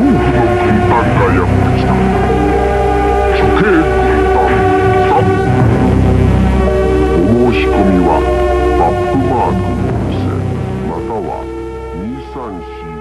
恐怖の軍団がやってきた処刑軍団ザお申し込みはバップマークの店または234